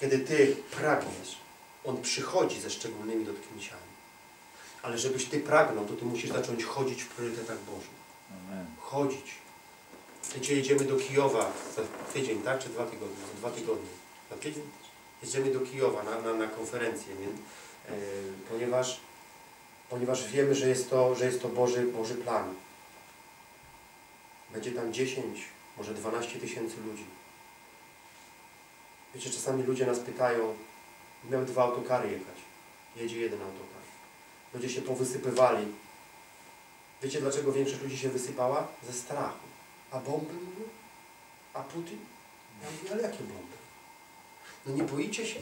Kiedy Ty pragniesz, On przychodzi ze szczególnymi dotknięciami. Ale żebyś Ty pragnął, to Ty musisz zacząć chodzić w priorytetach Bożych. Amen. Chodzić. Wiecie, jedziemy do Kijowa za tydzień, tak? Czy dwa tygodnie? Za dwa tygodnie. Za tydzień? Jedziemy do Kijowa na, na, na konferencję, nie? E, ponieważ, ponieważ wiemy, że jest to, że jest to Boży, Boży plan. Będzie tam 10, może 12 tysięcy ludzi. Wiecie, czasami ludzie nas pytają, miał dwa autokary jechać. Jedzie jeden autokar. Ludzie się powysypywali. Wiecie, dlaczego większość ludzi się wysypała? Ze strachu. A bomby mówią? A Putin? Ja mówię, ale jakie bomby? No nie boicie się?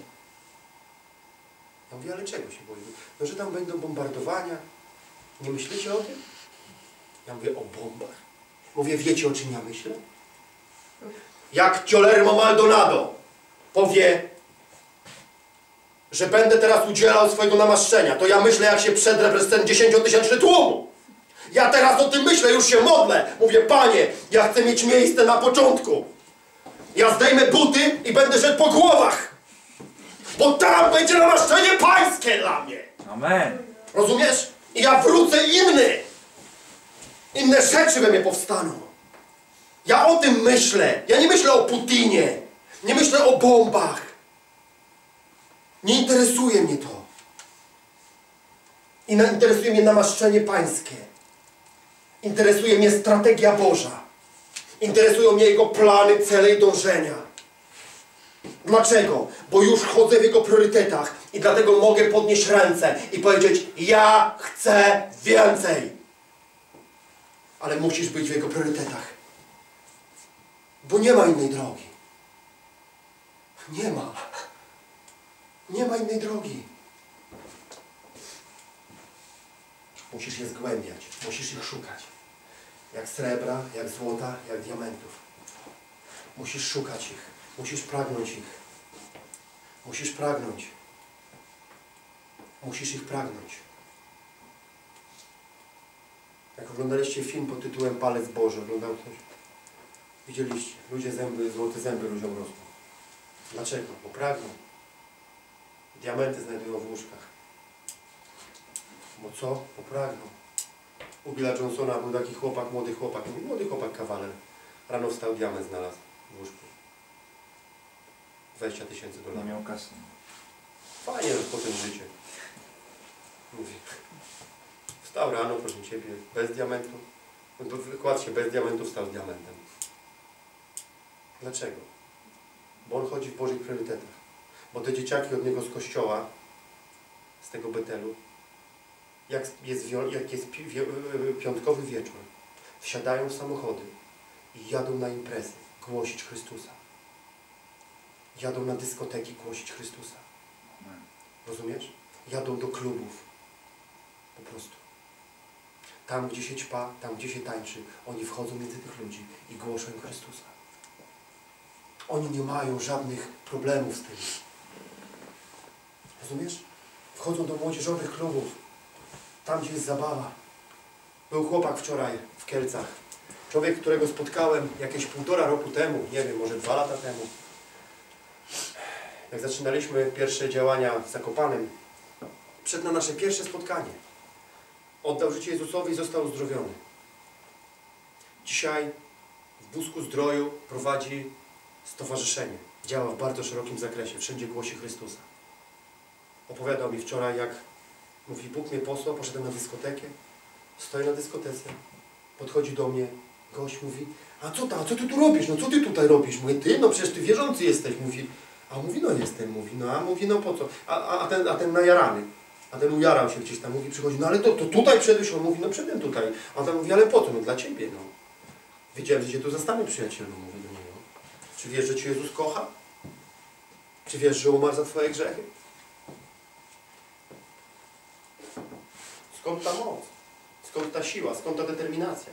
Ja mówię, ale czego się boimy? No, że tam będą bombardowania. Nie myślicie o tym? Ja mówię, o bombach. Mówię, wiecie o czym ja myślę? Jak Ciolermo Maldonado powie, że będę teraz udzielał swojego namaszczenia, to ja myślę, jak się przedrę przez ten dziesięciotysięczny tłum. Ja teraz o tym myślę, już się modlę. Mówię, Panie, ja chcę mieć miejsce na początku. Ja zdejmę buty i będę szedł po głowach. Bo tam będzie namaszczenie pańskie dla mnie. Amen. Rozumiesz? I ja wrócę inny. Inne rzeczy we mnie powstaną. Ja o tym myślę. Ja nie myślę o Putinie. Nie myślę o bombach. Nie interesuje mnie to. I interesuje mnie namaszczenie pańskie. Interesuje mnie strategia Boża. Interesują mnie Jego plany, cele i dążenia. Dlaczego? Bo już chodzę w Jego priorytetach i dlatego mogę podnieść ręce i powiedzieć ja chcę więcej. Ale musisz być w Jego priorytetach. Bo nie ma innej drogi. Nie ma. Nie ma innej drogi. Musisz je zgłębiać. Musisz ich szukać. Jak srebra, jak złota, jak diamentów. Musisz szukać ich. Musisz pragnąć ich. Musisz pragnąć. Musisz ich pragnąć. Jak oglądaliście film pod tytułem Palec Boży, oglądał ktoś? Widzieliście, ludzie zęby, złote zęby ludziom rosną. Dlaczego? Bo pragną. Diamenty znajdują w łóżkach. Bo co? Bo pragną. U Billa Johnsona był taki chłopak, młody chłopak, młody chłopak kawaler. Rano wstał, diament znalazł w łóżku. 20 tysięcy Nie dolarów. miał kasy. Fajnie rozpocząć życie. Mówi. Wstał rano, proszę Ciebie, bez diamentu. To Wykładł się bez diamentu, wstał z diamentem. Dlaczego? Bo on chodzi w Bożych priorytetach. Bo te dzieciaki od niego z kościoła, z tego Betelu, jak jest, jak jest wie- piątkowy wieczór, wsiadają w samochody i jadą na imprezy głosić Chrystusa. Jadą na dyskoteki głosić Chrystusa. Rozumiesz? Jadą do klubów. Po prostu. Tam, gdzie się ćpa, tam, gdzie się tańczy, oni wchodzą między tych ludzi i głoszą Chrystusa. Oni nie mają żadnych problemów z tym. Rozumiesz? Wchodzą do młodzieżowych klubów. Tam, gdzie jest zabawa. Był chłopak wczoraj w Kielcach. Człowiek, którego spotkałem jakieś półtora roku temu, nie wiem, może dwa lata temu. Jak zaczynaliśmy pierwsze działania w Zakopanem, przed na nasze pierwsze spotkanie. Oddał życie Jezusowi i został uzdrowiony. Dzisiaj w Busku Zdroju prowadzi stowarzyszenie. Działa w bardzo szerokim zakresie. Wszędzie głosi Chrystusa. Opowiadał mi wczoraj, jak mówi, Bóg mnie posłał, poszedłem na dyskotekę. Stoję na dyskotece. Podchodzi do mnie gość, mówi, a co ta, co ty tu robisz? No co ty tutaj robisz? Mówię, ty, no przecież ty wierzący jesteś. Mówi, a mówi, no jestem, mówi, no a mówi, no po co? A, a, ten, a ten najarany, a ten ujarał się gdzieś tam, mówi, przychodzi, no ale to, to tutaj przedłeś, on mówi, no przedem tutaj. A tam mówi, ale po co? No dla ciebie, no. Wiedziałem, że cię tu zastanę, przyjacielu, mówi. Czy wiesz, że cię Jezus kocha? Czy wiesz, że umarł za twoje grzechy? Skąd ta moc? Skąd ta siła? Skąd ta determinacja?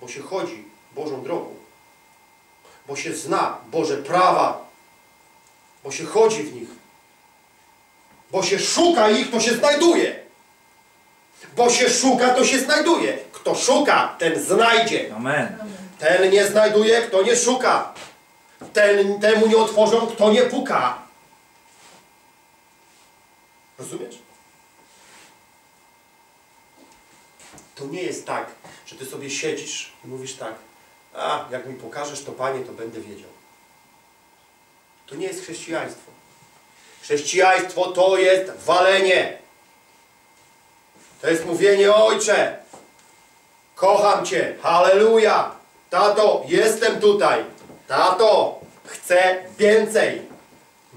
Bo się chodzi Bożą drogą. Bo się zna Boże prawa. Bo się chodzi w nich. Bo się szuka ich, to się znajduje. Bo się szuka, to się znajduje. Kto szuka, ten znajdzie. Amen. Ten nie znajduje, kto nie szuka. Ten, temu nie otworzą, kto nie puka. Rozumiesz? To nie jest tak, że ty sobie siedzisz i mówisz tak, a jak mi pokażesz to Panie, to będę wiedział. To nie jest chrześcijaństwo. Chrześcijaństwo to jest walenie. To jest mówienie, Ojcze, kocham Cię, halleluja, tato, jestem tutaj, tato, chcę więcej.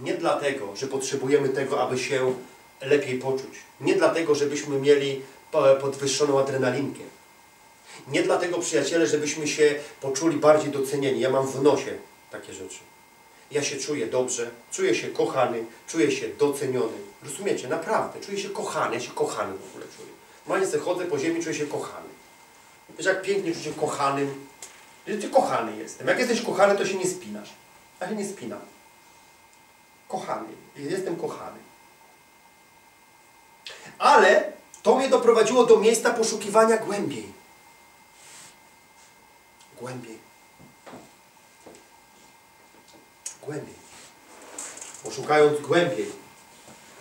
Nie dlatego, że potrzebujemy tego, aby się lepiej poczuć. Nie dlatego, żebyśmy mieli po- podwyższoną adrenalinkę. Nie dlatego, przyjaciele, żebyśmy się poczuli bardziej docenieni. Ja mam w nosie takie rzeczy. Ja się czuję dobrze, czuję się kochany, czuję się doceniony. Rozumiecie? Naprawdę. Czuję się kochany, ja się kochany w ogóle czuję. Normalnie chodzę po ziemi, czuję się kochany. Wiesz, jak pięknie czuć się kochanym. Że ty kochany jestem. Jak jesteś kochany, to się nie spinasz. Ja się nie spinam. Kochany. Jestem kochany. Ale to mnie doprowadziło do miejsca poszukiwania głębiej. Głębiej. Głębiej. Poszukając głębiej,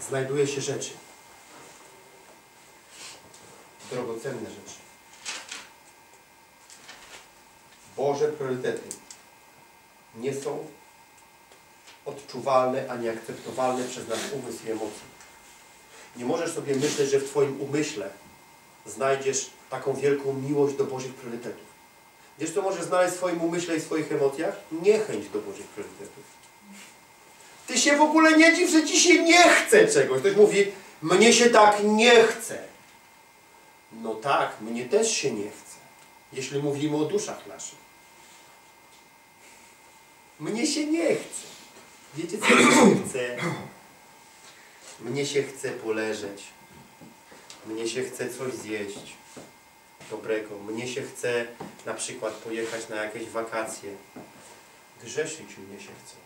znajduje się rzeczy. Drogocenne rzeczy. Boże priorytety nie są odczuwalne ani akceptowalne przez nasz umysł i emocje. Nie możesz sobie myśleć, że w Twoim umyśle znajdziesz taką wielką miłość do Bożych priorytetów. Wiesz, co możesz znaleźć w swoim umyśle i swoich emocjach? Niechęć do Bożych priorytetów. Ty się w ogóle nie dziw, że Ci się nie chce czegoś. Ktoś mówi, mnie się tak nie chce. No tak, mnie też się nie chce. Jeśli mówimy o duszach naszych. Mnie się nie chce. Wiecie, co mi się chce? Mnie się chce poleżeć. Mnie się chce coś zjeść dobrego. Mnie się chce na przykład pojechać na jakieś wakacje. Grzeszyć mnie się chce.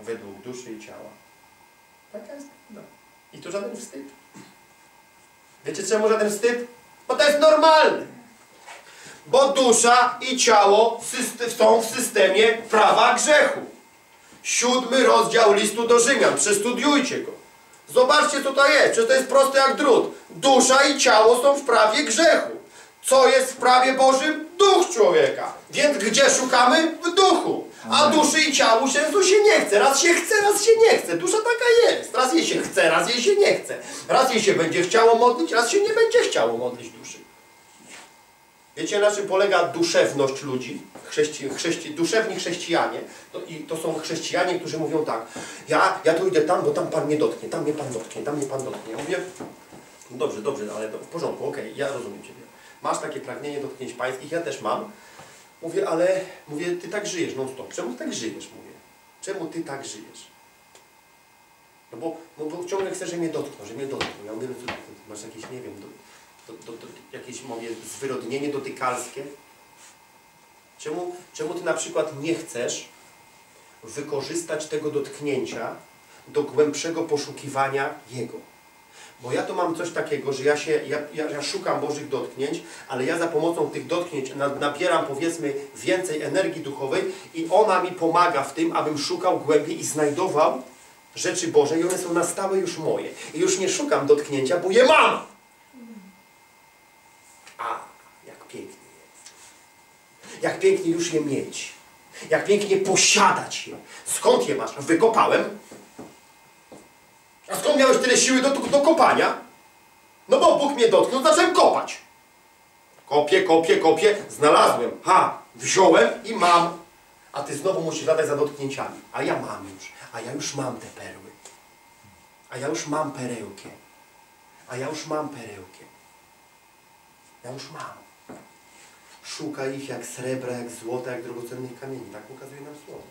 Według duszy i ciała. Taka jest prawda. I to żaden wstyd. Wiecie czemu żaden wstyd? Bo to jest normalne. Bo dusza i ciało są w systemie prawa grzechu. Siódmy rozdział listu do Rzymian. Przestudiujcie go. Zobaczcie, co to jest. Przecież to jest proste jak drut. Dusza i ciało są w prawie grzechu. Co jest w prawie Bożym? Duch człowieka. Więc gdzie szukamy? W duchu. A duszy i ciału się, tu się nie chce. Raz się chce, raz się nie chce. Dusza taka jest. Raz jej się chce, raz jej się nie chce. Raz jej się będzie chciało modlić, raz się nie będzie chciało modlić duszy. Wiecie, na czym polega duszewność ludzi? Chrześci, chrześci, duszewni chrześcijanie. To, I to są chrześcijanie, którzy mówią tak. Ja, ja tu idę tam, bo tam Pan mnie dotknie. Tam mnie Pan dotknie, tam mnie Pan dotknie. Ja mówię, no dobrze, dobrze, ale w porządku, okej, ja rozumiem Ciebie. Masz takie pragnienie dotknięć pańskich, ja też mam. Mówię, ale mówię, Ty tak żyjesz non stop. Czemu tak żyjesz? Mówię. Czemu Ty tak żyjesz? No bo, no bo ciągle chcę, że mnie dotkną, że mnie dotkną. Ja mówię, no masz jakieś, nie wiem, do, do, do, jakieś mówię, zwyrodnienie dotykalskie? Czemu, czemu Ty na przykład nie chcesz wykorzystać tego dotknięcia do głębszego poszukiwania Jego? Bo ja to mam coś takiego, że ja się, ja, ja, ja szukam Bożych dotknięć, ale ja za pomocą tych dotknięć na- nabieram powiedzmy więcej energii duchowej i ona mi pomaga w tym, abym szukał głębiej i znajdował rzeczy Boże i one są na stałe już moje. I już nie szukam dotknięcia, bo je mam. A, jak pięknie jest. Jak pięknie już je mieć. Jak pięknie posiadać je. Skąd je masz? Wykopałem. A skąd miałeś tyle siły do, do kopania? No bo Bóg mnie dotknął, zacząłem kopać. Kopię, kopię, kopię, znalazłem. Ha, wziąłem i mam. A ty znowu musisz latać za dotknięciami. A ja mam już. A ja już mam te perły. A ja już mam perełkę. A ja już mam perełkę. Ja już mam. Szukaj ich jak srebra, jak złota, jak drogocennych kamieni. Tak pokazuje nam słowo.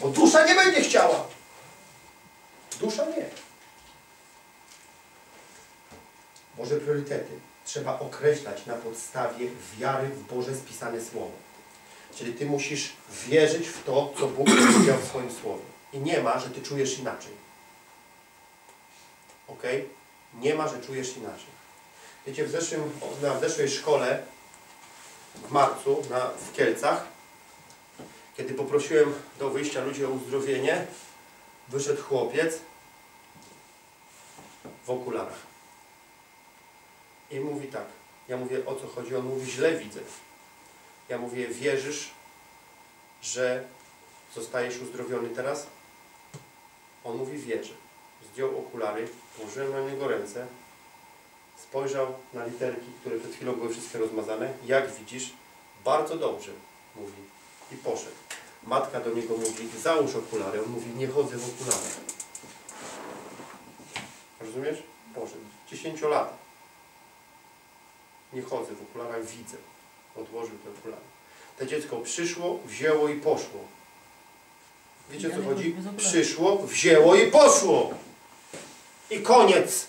Bo dusza nie będzie chciała. Dusza nie. Boże priorytety trzeba określać na podstawie wiary w Boże spisane Słowo. Czyli Ty musisz wierzyć w to, co Bóg powiedział w swoim Słowie. I nie ma, że Ty czujesz inaczej. Ok? Nie ma, że czujesz inaczej. Wiecie, w, zeszłym, na w zeszłej szkole w marcu na, w Kielcach, kiedy poprosiłem do wyjścia ludzi o uzdrowienie, wyszedł chłopiec w okularach. I mówi tak. Ja mówię, o co chodzi? On mówi, źle widzę. Ja mówię, wierzysz, że zostajesz uzdrowiony teraz? On mówi, wierzę. Zdjął okulary, położyłem na niego ręce, spojrzał na literki, które przed chwilą były wszystkie rozmazane. Jak widzisz, bardzo dobrze, mówi. I poszedł. Matka do niego mówi, załóż okulary. On mówi, nie chodzę w okularach. Rozumiesz? Poszedł. Dziesięciolata. Nie chodzę w okularach, widzę. Odłożył te okulary. To dziecko przyszło, wzięło i poszło. Wiecie o co chodzi? Przyszło, wzięło i poszło. I koniec.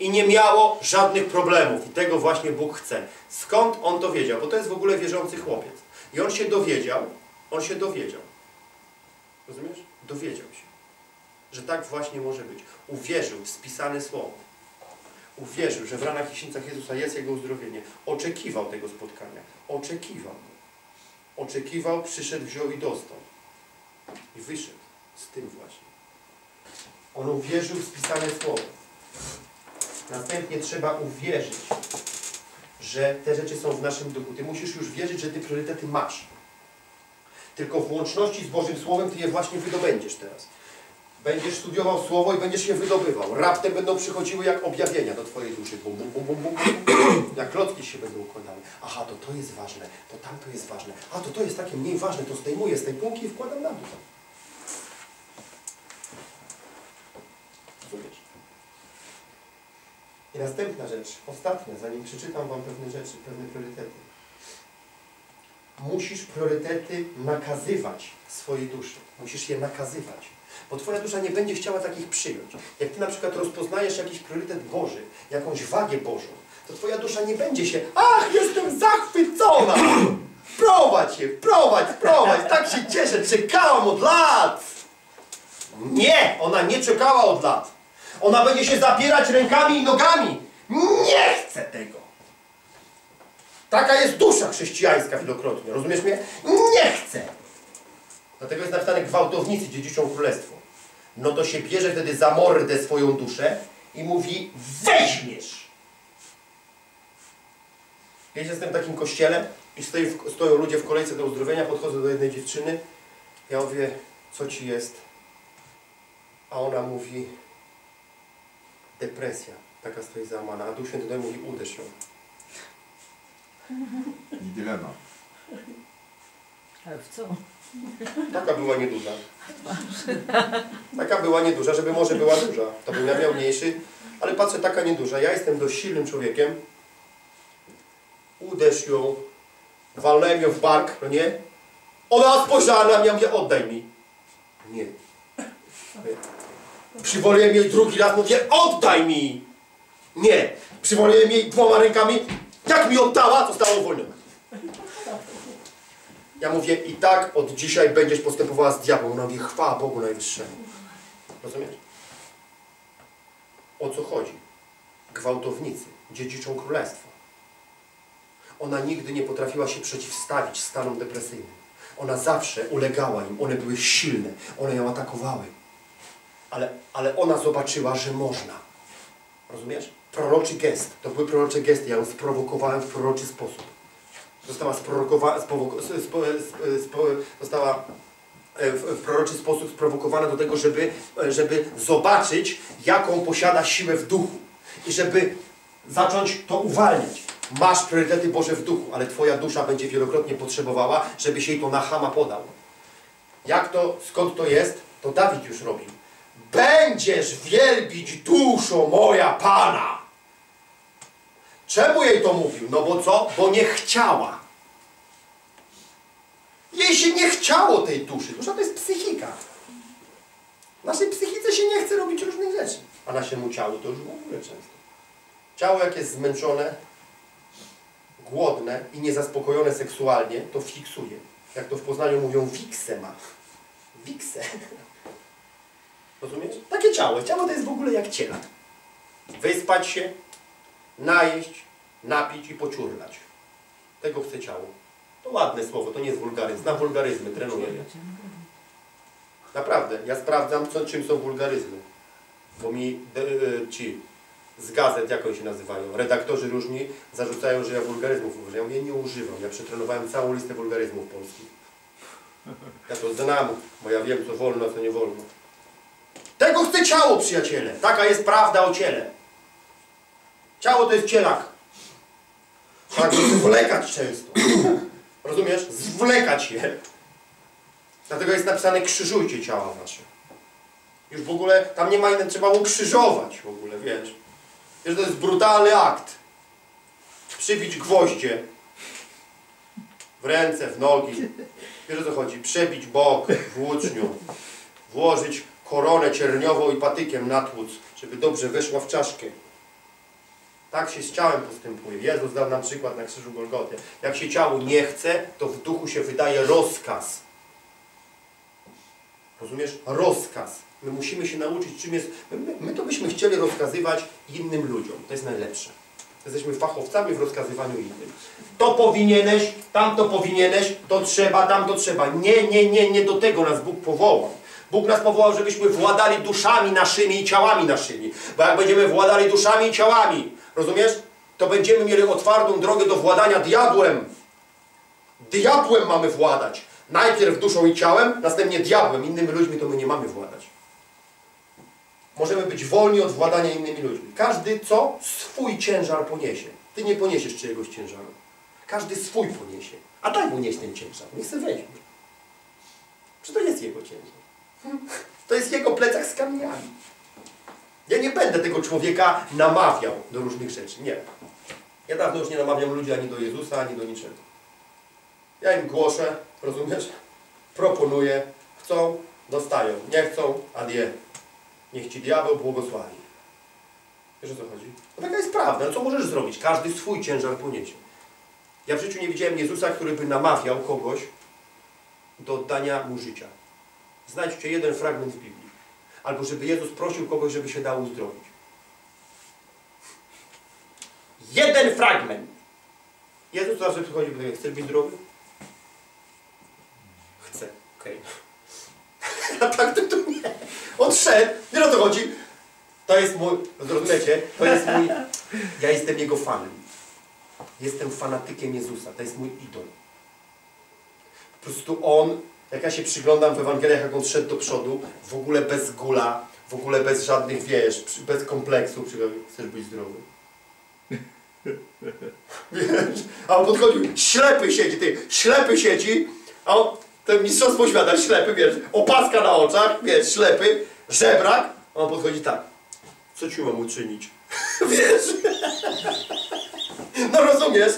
I nie miało żadnych problemów. I tego właśnie Bóg chce. Skąd on to wiedział? Bo to jest w ogóle wierzący chłopiec. I on się dowiedział, on się dowiedział. Rozumiesz? Dowiedział się, że tak właśnie może być. Uwierzył w spisane słowo. Uwierzył, że w ranach i Jezusa jest jego uzdrowienie. Oczekiwał tego spotkania. Oczekiwał. Oczekiwał, przyszedł, wziął i dostał. I wyszedł z tym właśnie. On uwierzył w spisane słowo. Następnie trzeba uwierzyć, że te rzeczy są w naszym duchu. Ty musisz już wierzyć, że ty priorytety masz. Tylko w łączności z Bożym Słowem ty je właśnie wydobędziesz teraz. Będziesz studiował Słowo i będziesz je wydobywał. Raptem będą przychodziły jak objawienia do Twojej duszy. Bum, bum, bum, bum, bum, bum. Jak klocki się będą układały. Aha, to to jest ważne, to tamto jest ważne. A to to jest takie mniej ważne, to zdejmuję z tej półki i wkładam na dół. Rozumiesz? I następna rzecz, ostatnia, zanim przeczytam Wam pewne rzeczy, pewne priorytety. Musisz priorytety nakazywać swojej duszy. Musisz je nakazywać. Bo Twoja dusza nie będzie chciała takich przyjąć. Jak Ty na przykład rozpoznajesz jakiś priorytet Boży, jakąś wagę Bożą, to Twoja dusza nie będzie się Ach, jestem zachwycona! Prowadź się, prowadź, prowadź! Tak się cieszę, czekałam od lat! Nie! Ona nie czekała od lat. Ona będzie się zapierać rękami i nogami. Nie chcę tego. Taka jest dusza chrześcijańska wielokrotnie. Rozumiesz mnie? Nie chcę. Dlatego jest napisane gwałtownicy dziedziczą królestwo. No to się bierze wtedy za mordę swoją duszę i mówi weźmiesz. Wiecie, jestem w takim kościele i stoi w, stoją ludzie w kolejce do uzdrowienia, podchodzę do jednej dziewczyny. Ja mówię, co ci jest? A ona mówi, depresja, taka stoi załamana. A Duch Święty do mówi, uderz ją. I dylemat. Ale w co? Taka była nieduża. Taka była nieduża, żeby może była duża. To bym ja miał mniejszy, ale patrzę, taka nieduża. Ja jestem dość silnym człowiekiem. Uderz ją, walnąłem ją w bark, no nie? Ona spojrzała na mnie, ja mówię, oddaj mi. Nie. Przywoliłem jej drugi raz, mówię, oddaj mi! Nie. Przywoliłem jej dwoma rękami. Jak mi oddała, została uwolniona. Ja mówię, i tak od dzisiaj będziesz postępowała z diabłem. Ona mówi, chwała Bogu Najwyższemu. Rozumiesz? O co chodzi? Gwałtownicy dziedziczą królestwo. Ona nigdy nie potrafiła się przeciwstawić stanom depresyjnym. Ona zawsze ulegała im. One były silne. One ją atakowały. Ale, ale ona zobaczyła, że można. Rozumiesz? Proroczy gest. To były prorocze gesty. Ja ją sprowokowałem w proroczy sposób. Została sprowokowana, spowoko, spo, spo, spo, została e, w, w proroczy sposób sprowokowana do tego, żeby, e, żeby zobaczyć, jaką posiada siłę w duchu. I żeby zacząć to uwalniać. Masz priorytety Boże w duchu, ale Twoja dusza będzie wielokrotnie potrzebowała, żebyś jej to na chama podał. Jak to, skąd to jest? To Dawid już robił. Będziesz wielbić duszo moja Pana. Czemu jej to mówił? No bo co? Bo nie chciała. Jej się nie chciało tej duszy. Dusza to jest psychika. Naszej psychice się nie chce robić różnych rzeczy. A naszemu ciału to już w ogóle często. Ciało jak jest zmęczone, głodne i niezaspokojone seksualnie, to fiksuje. Jak to w Poznaniu mówią, wiksę ma. Wiksę. Rozumiesz? Takie ciało. Ciało to jest w ogóle jak ciela. Wyspać się, najeść, napić i pociurlać. Tego chce ciało. To ładne słowo, to nie jest wulgaryzm. Znam wulgaryzmy, trenuję. Naprawdę, ja sprawdzam, co, czym są wulgaryzmy. Bo mi de, e, ci z gazet, jak oni się nazywają, redaktorzy różni zarzucają, że ja wulgaryzmów używam. Ja nie używam, ja przetrenowałem całą listę wulgaryzmów polskich. Ja to znam, bo ja wiem, co wolno, a co nie wolno. Tego chce ciało, przyjaciele. Taka jest prawda o ciele. Ciało to jest cielak. Tak, zwlekać często. Rozumiesz? Zwlekać je. Dlatego jest napisane krzyżujcie ciała wasze. Już w ogóle tam nie ma innego, trzeba ukrzyżować w ogóle, wiesz. Wiesz, to jest brutalny akt. Przybić gwoździe w ręce, w nogi. Wiesz o co chodzi? Przebić bok włócznią. Włożyć koronę cierniową i patykiem na tłuc, żeby dobrze weszła w czaszkę. Tak się z ciałem postępuje. Jezus dał nam przykład na krzyżu Golgoty. Jak się ciało nie chce, to w duchu się wydaje rozkaz. Rozumiesz? Rozkaz. My musimy się nauczyć, czym jest. My, my, to byśmy chcieli rozkazywać innym ludziom. To jest najlepsze. Jesteśmy fachowcami w rozkazywaniu innym. To powinieneś, tamto powinieneś, to trzeba, tamto trzeba. Nie, nie, nie, nie do tego nas Bóg powołał. Bóg nas powołał, żebyśmy władali duszami naszymi i ciałami naszymi. Bo jak będziemy władali duszami i ciałami, rozumiesz? To będziemy mieli otwartą drogę do władania diabłem. Diabłem mamy władać. Najpierw duszą i ciałem, następnie diabłem. Innymi ludźmi to my nie mamy władać. Możemy być wolni od władania innymi ludźmi. Każdy co? Swój ciężar poniesie. Ty nie poniesiesz czyjegoś ciężaru. Każdy swój poniesie. A daj mu nieść ten ciężar. Niech se weźmie. Czy to jest jego ciężar? To jest jego plecak z kamieniami. Ja nie będę tego człowieka namawiał do różnych rzeczy. Nie. Ja dawno już nie namawiam ludzi ani do Jezusa, ani do niczego. Ja im głoszę, rozumiesz? Proponuję. Chcą, dostają. Nie chcą, adie. Niech Ci diabeł błogosławi. Wiesz o co chodzi? No taka jest prawda. No co możesz zrobić? Każdy swój ciężar poniesie. Ja w życiu nie widziałem Jezusa, który by namawiał kogoś do oddania mu życia. Znajdźcie jeden fragment w Biblii. Albo żeby Jezus prosił kogoś, żeby się dał uzdrowić. Jeden fragment. Jezus zawsze przychodzi i mówi, chcesz być zdrowy? Chcę. Okej. A tak to, to nie. On szedł. Nie o to chodzi. To jest mój, zrozumiecie? To jest mój, ja jestem Jego fanem. Jestem fanatykiem Jezusa. To jest mój idol. Po prostu On, jak ja się przyglądam w Ewangeliach, jak On szedł do przodu, w ogóle bez gula, w ogóle bez żadnych, wiesz, bez kompleksu, chcesz być zdrowy? Wiesz? A on podchodził, ślepy siedzi, ty, ślepy siedzi, a on, ten mistrzostwo świata, ślepy, wiesz, opaska na oczach, wiesz, ślepy, żebrak, a on podchodzi tak, co ci mam uczynić? wiesz? no rozumiesz?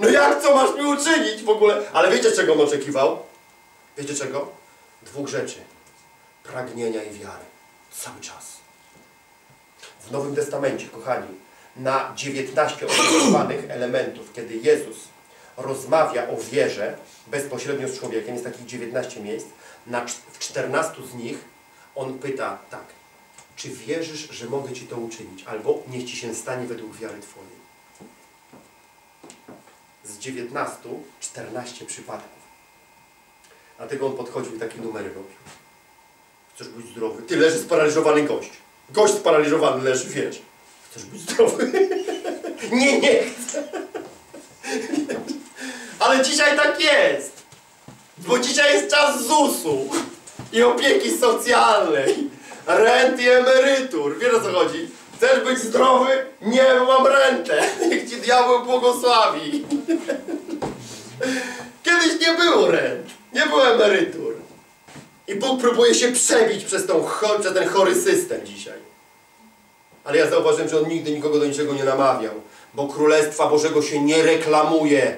No jak, co masz mi uczynić w ogóle? Ale wiecie, czego on oczekiwał? Wiecie czego? Dwóch rzeczy. Pragnienia i wiary. Cały czas. W Nowym Testamencie, kochani, na 19 opisywanych elementów, kiedy Jezus rozmawia o wierze bezpośrednio z człowiekiem, jest takich 19 miejsc, na, w 14 z nich on pyta tak, czy wierzysz, że mogę Ci to uczynić? Albo niech Ci się stanie według wiary Twojej. Z 19, 14 przypadków. Dlatego on podchodził i takie numery robił. Chcesz być zdrowy? Ty leży sparaliżowany gość. Gość sparaliżowany leży, wiesz. Chcesz być zdrowy? nie, nie chcę. Ale dzisiaj tak jest. Bo dzisiaj jest czas ZUS-u i opieki socjalnej, rent i emerytur. Wiesz o co chodzi? Chcesz być zdrowy? Nie, mam rentę. Niech ci diabeł błogosławi. Kiedyś nie było rent, nie było emerytur. I Bóg próbuje się przebić przez, tą, przez ten chory system dzisiaj. Ale ja zauważyłem, że On nigdy nikogo do niczego nie namawiał, bo Królestwa Bożego się nie reklamuje.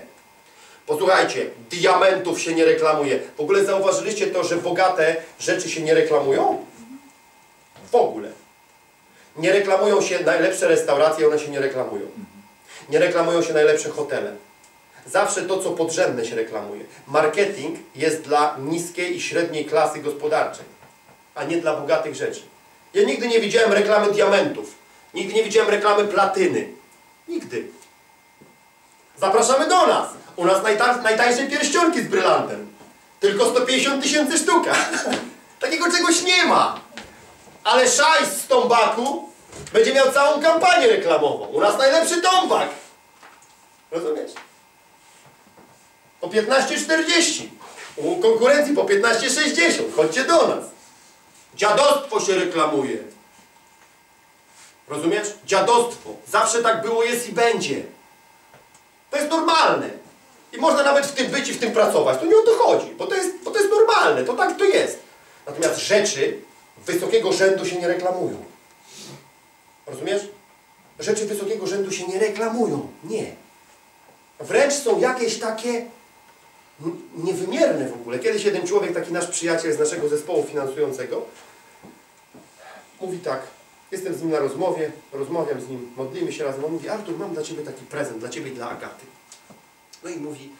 Posłuchajcie, diamentów się nie reklamuje. W ogóle zauważyliście to, że bogate rzeczy się nie reklamują? W ogóle. Nie reklamują się najlepsze restauracje, one się nie reklamują. Nie reklamują się najlepsze hotele. Zawsze to, co podrzędne się reklamuje. Marketing jest dla niskiej i średniej klasy gospodarczej, a nie dla bogatych rzeczy. Ja nigdy nie widziałem reklamy diamentów. Nigdy nie widziałem reklamy platyny. Nigdy. Zapraszamy do nas. U nas najta najtańsze pierścionki z brylantem. Tylko 150 tysięcy sztuka. Takiego czegoś nie ma. Ale szajs z tombaku Będzie miał całą kampanię reklamową. U nas najlepszy tombak. Rozumiesz? Po 15,40. U konkurencji po 15,60. Chodźcie do nas. Dziadostwo się reklamuje. Rozumiesz? Dziadostwo. Zawsze tak było, jest i będzie. To jest normalne. I można nawet w tym być i w tym pracować. To nie o to chodzi, bo to jest, bo to jest normalne. To tak to jest. Natomiast rzeczy wysokiego rzędu się nie reklamują. Rozumiesz? Rzeczy wysokiego rzędu się nie reklamują. Nie. Wręcz są jakieś takie niewymierne w ogóle. Kiedyś jeden człowiek, taki nasz przyjaciel z naszego zespołu finansującego, mówi tak, jestem z nim na rozmowie, rozmawiam z nim, modlimy się razem, on mówi, Artur, mam dla Ciebie taki prezent, dla Ciebie i dla Agaty. No i mówi,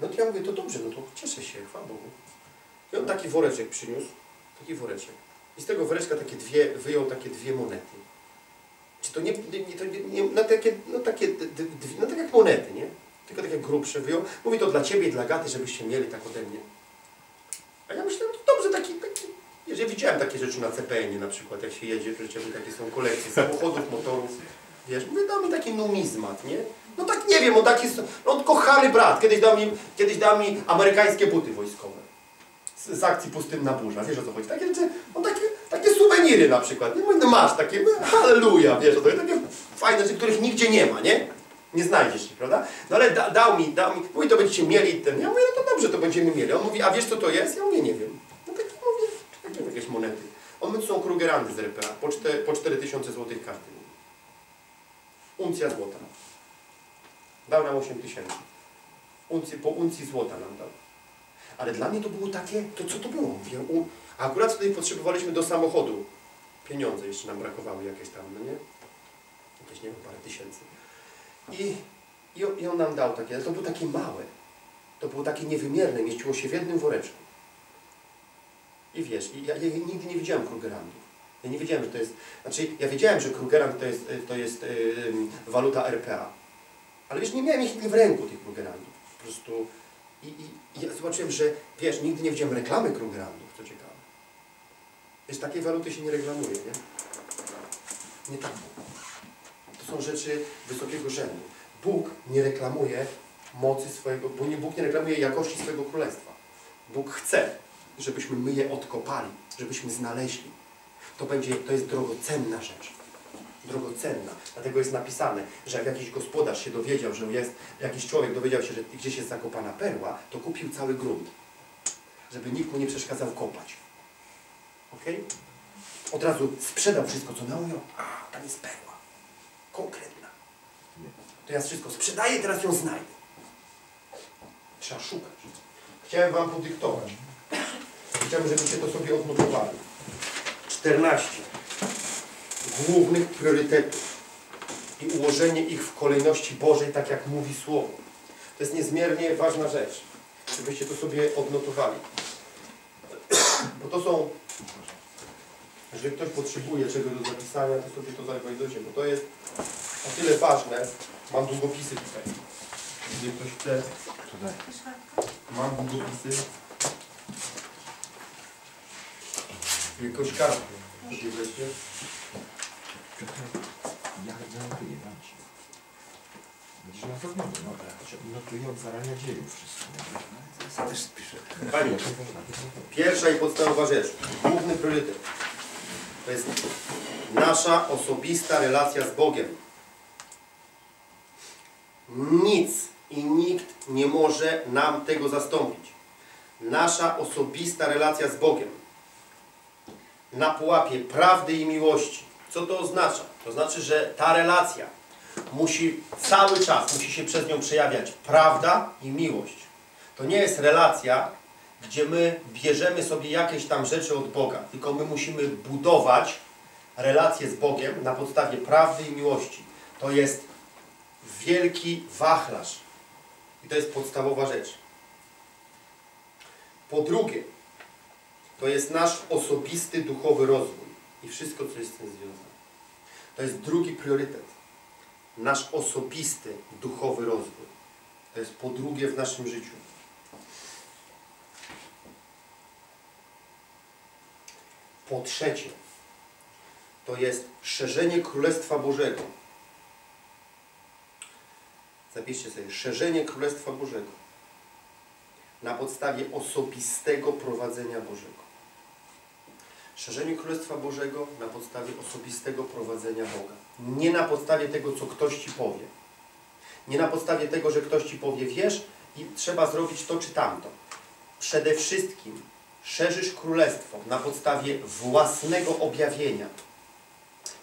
no to ja mówię, to dobrze, no to cieszę się, chwała Bogu. I on taki woreczek przyniósł, taki woreczek. I z tego woreczka takie dwie, wyjął takie dwie monety. Czy to nie, to nie, nie takie, no takie, no tak jak monety, nie? Tylko takie grubsze wyjął. Mówi to dla Ciebie i dla Gaty, żebyście mieli tak ode mnie. A ja myślę, no dobrze, taki, taki ja widziałem takie rzeczy na CPN-ie na przykład, jak się jedzie, przecież takie są kolekcje samochodów, motorów. Wiesz, mówię, dał mi taki numizmat, nie? No tak nie wiem, on taki, s- no on kochany brat. Kiedyś dał mi, kiedyś dał mi amerykańskie buty wojskowe. Z, z akcji Pustynna Burza, wiesz o co chodzi? Takie rzeczy, on takie, takie suweniry na przykład, nie? Mówię, no masz takie, no, halleluja, wiesz o co chodzi? Takie fajne rzeczy, których nigdzie nie ma, nie? Nie znajdziesz ich, prawda? No ale da, dał mi, dał mi, mówi, to będziecie mieli ten. Ja mówię, no to dobrze, to będziemy mieli. On mówi, a wiesz co to jest? Ja mówię, nie wiem. No takie mówię, takie jakieś monety. On mówi, to są Krugerandy z RPA, po, czte, po 4000 złotych karty. Uncja złota. Dał nam 8 tysięcy. Uncji, po uncji złota nam dał. Ale dla mnie to było takie, to co to było? Mówię, u, a akurat wtedy potrzebowaliśmy do samochodu. Pieniądze jeszcze nam brakowały jakieś tam, no nie? Jakieś, nie wiem, parę tysięcy. I, i, on, nam dał takie, ale to było takie małe. To było takie niewymierne, mieściło się w jednym woreczku. I wiesz, i ja, ja nigdy nie widziałem Krugerandów. Ja nie wiedziałem, że to jest, znaczy ja wiedziałem, że Krugerand to jest, y, to jest yy, waluta RPA. Ale wiesz, nie miałem ich w ręku, tych Krugerandów. Po prostu i, i, i ja zobaczyłem, że wiesz, nigdy nie widziałem reklamy Krugerandów, co ciekawe. Wiesz, takiej waluty się nie reklamuje, nie? Nie tak. Są rzeczy wysokiego rzędu. Bóg nie reklamuje mocy swojego, bo nie, Bóg nie reklamuje jakości swojego królestwa. Bóg chce, żebyśmy my je odkopali, żebyśmy znaleźli. To będzie, to jest drogocenna rzecz. Drogocenna. Dlatego jest napisane, że jak jakiś gospodarz się dowiedział, że jest, jakiś człowiek dowiedział się, że gdzieś jest zakopana perła, to kupił cały grunt. Żeby nikt mu nie przeszkadzał kopać. Ok? Od razu sprzedał wszystko, co mówił, a, tam jest perła. Konkretna. To ja wszystko sprzedaję, teraz ją znajdę. Trzeba szukać. Chciałem Wam podyktować. Chciałbym, żebyście to sobie odnotowali. 14 głównych priorytetów i ułożenie ich w kolejności Bożej, tak jak mówi Słowo. To jest niezmiernie ważna rzecz, żebyście to sobie odnotowali. Bo to są, jeżeli ktoś potrzebuje czego do zapisania, to sobie to zapisujcie, bo to jest o tyle ważne. Mam długopisy tutaj. Jeżeli ktoś chce, mam długopisy. Jakąś kartkę. sobie weźcie. Ja zanotuję, dam ci. Będziesz na pewno, no, notuję od zarania dziejów wszystko. Ja też spiszę. Panie, Pierwsza i podstawowa rzecz, główny priorytet, to jest nasza osobista relacja z Bogiem. Nic i nikt nie może nam tego zastąpić. Nasza osobista relacja z Bogiem. Na pułapie prawdy i miłości. Co to oznacza? To znaczy, że ta relacja musi cały czas, musi się przez nią przejawiać prawda i miłość. To nie jest relacja, gdzie my bierzemy sobie jakieś tam rzeczy od Boga, tylko my musimy budować relację z Bogiem na podstawie prawdy i miłości. To jest wielki wachlarz. I to jest podstawowa rzecz. Po drugie, to jest nasz osobisty duchowy rozwój i wszystko, co jest z tym związane. To jest drugi priorytet. Nasz osobisty duchowy rozwój. To jest po drugie w naszym życiu. Po trzecie, to jest szerzenie Królestwa Bożego. Zapiszcie sobie, szerzenie Królestwa Bożego na podstawie osobistego prowadzenia Bożego. Szerzenie Królestwa Bożego na podstawie osobistego prowadzenia Boga. Nie na podstawie tego, co ktoś Ci powie. Nie na podstawie tego, że ktoś Ci powie, wiesz, i trzeba zrobić to czy tamto. Przede wszystkim szerzysz Królestwo na podstawie własnego objawienia.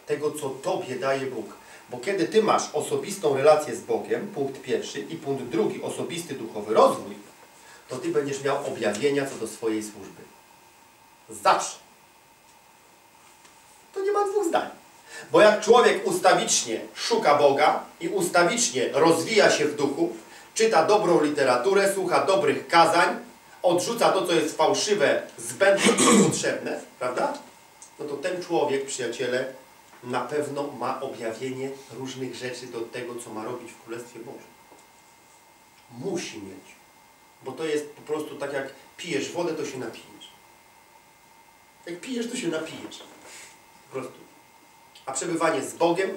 Tego, co Tobie daje Bóg. Bo kiedy Ty masz osobistą relację z Bogiem, punkt pierwszy, i punkt drugi, osobisty duchowy rozwój, to Ty będziesz miał objawienia co do swojej służby. Zawsze. To nie ma dwóch zdań. Bo jak człowiek ustawicznie szuka Boga i ustawicznie rozwija się w duchu, czyta dobrą literaturę, słucha dobrych kazań, odrzuca to, co jest fałszywe, zbędne i niepotrzebne, prawda? No to ten człowiek, przyjaciele, na pewno ma objawienie różnych rzeczy do tego, co ma robić w Królestwie Bożym. Musi mieć. Bo to jest po prostu tak jak pijesz wodę, to się napijesz. Jak pijesz, to się napijesz. Po prostu. A przebywanie z Bogiem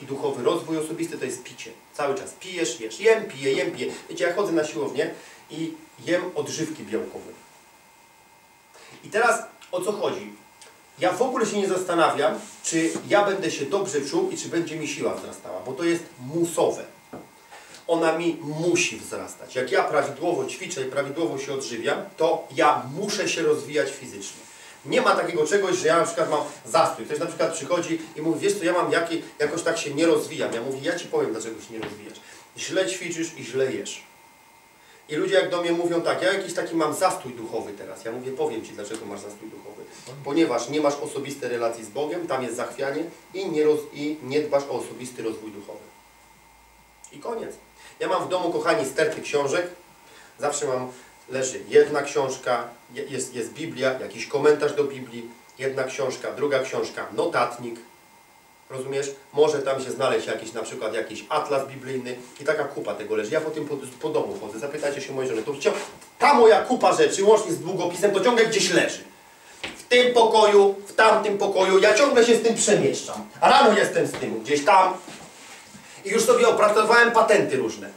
i duchowy rozwój osobisty to jest picie. Cały czas pijesz, jesz. Jem, piję, jem, piję. Wiecie, ja chodzę na siłownię i jem odżywki białkowe. I teraz o co chodzi? Ja w ogóle się nie zastanawiam, czy ja będę się dobrze czuł i czy będzie mi siła wzrastała, bo to jest musowe. Ona mi musi wzrastać. Jak ja prawidłowo ćwiczę i prawidłowo się odżywiam, to ja muszę się rozwijać fizycznie. Nie ma takiego czegoś, że ja na przykład mam zastój. Ktoś na przykład przychodzi i mówi, wiesz co, ja mam jaki, jakoś tak się nie rozwijam. Ja mówię, ja Ci powiem, dlaczego się nie rozwijasz. Źle ćwiczysz i źle jesz. I ludzie jak do mnie mówią tak, ja jakiś taki mam zastój duchowy teraz. Ja mówię, powiem Ci, dlaczego masz zastój duchowy. Ponieważ nie masz osobistej relacji z Bogiem, tam jest zachwianie i nie, roz, i nie dbasz o osobisty rozwój duchowy. I koniec. Ja mam w domu, kochani, sterty książek. Zawsze mam, leży jedna książka, je- jest, jest Biblia, jakiś komentarz do Biblii, jedna książka, druga książka, notatnik. Rozumiesz? Może tam się znaleźć jakiś, na przykład jakiś atlas biblijny i taka kupa tego leży. Ja po tym po, po domu chodzę, zapytajcie się mojej żony. To cią- ta moja kupa rzeczy, łącznie z długopisem, to ciągle gdzieś leży. W tym pokoju, w tamtym pokoju, ja ciągle się z tym przemieszczam. A rano jestem z tym, gdzieś tam, i już sobie opracowałem patenty różne.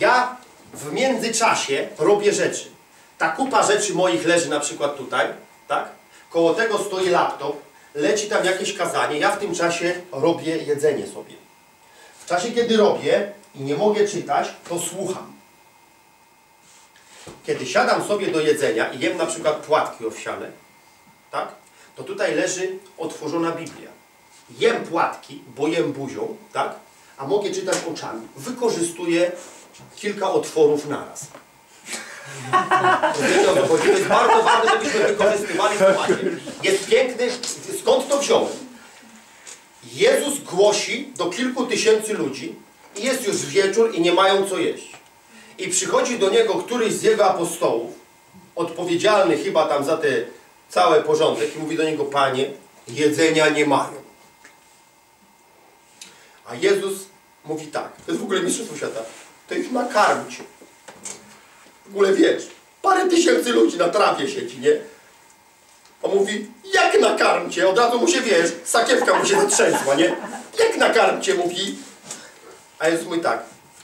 Ja w międzyczasie robię rzeczy. Ta kupa rzeczy moich leży na przykład tutaj, tak? Koło tego stoi laptop, leci tam jakieś kazanie, ja w tym czasie robię jedzenie sobie. W czasie, kiedy robię i nie mogę czytać, to słucham. Kiedy siadam sobie do jedzenia i jem na przykład płatki owsiane, tak? To tutaj leży otworzona Biblia. Jem płatki, bo jem buzią, tak? A mogę czytać oczami. Wykorzystuję kilka otworów naraz. O co chodzi? To jest bardzo ważne, żebyśmy wykorzystywali ładnie. Jest piękny, skąd to wziąłem? Jezus głosi do kilku tysięcy ludzi i jest już wieczór i nie mają co jeść. I przychodzi do niego któryś z jego apostołów, odpowiedzialny chyba tam za te całe porządek i mówi do niego, Panie, jedzenia nie mają. A Jezus mówi tak, to jest w ogóle mistrzostwo świata, to ich nakarmcie. W ogóle wiesz, parę tysięcy ludzi na trawie siedzi, nie? On mówi, jak nakarmcie? Od razu mu się, wiesz, sakiewka mu się zatrzęsła, nie? Jak nakarmcie? Mówi. A Jezus mówi tak,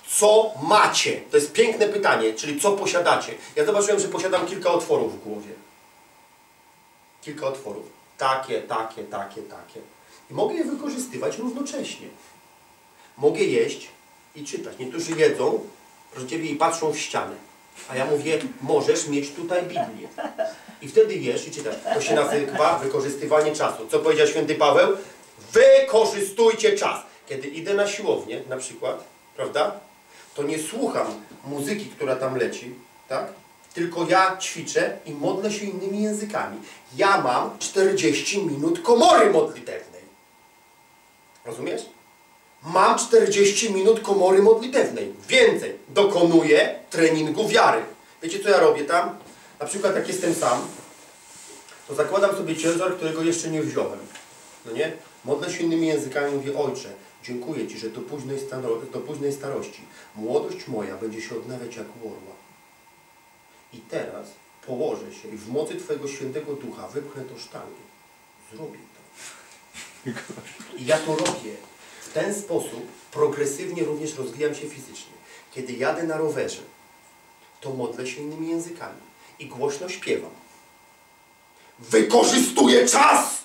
co macie? To jest piękne pytanie, czyli co posiadacie? Ja zobaczyłem, że posiadam kilka otworów w głowie. Kilka otworów. Takie, takie, takie, takie. I mogę je wykorzystywać równocześnie. Mogę jeść i czytać. Niektórzy jedzą, proszę Ciebie, i patrzą w ścianę. A ja mówię, możesz mieć tutaj Biblię. I wtedy jesz i czytasz. To się nazywa wykorzystywanie czasu. Co powiedział święty Paweł? Wykorzystujcie czas. Kiedy idę na siłownię, na przykład, prawda? To nie słucham muzyki, która tam leci, tak? Tylko ja ćwiczę i modlę się innymi językami. Ja mam 40 minut komory modlitewnej. Rozumiesz? Mam 40 minut komory modlitewnej. Więcej. Dokonuję treningu wiary. Wiecie, co ja robię tam? Na przykład, jak jestem sam, to zakładam sobie ciężar, którego jeszcze nie wziąłem. No nie? Modlę się innymi językami i mówię, Ojcze, dziękuję Ci, że do późnej, do późnej starości młodość moja będzie się odnawiać jak orła. I teraz położę się i w mocy Twojego Świętego Ducha wypchnę to sztangę. Zrobię to. I ja to robię ten sposób, progresywnie również rozwijam się fizycznie. Kiedy jadę na rowerze, to modlę się innymi językami i głośno śpiewam. Wykorzystuję czas!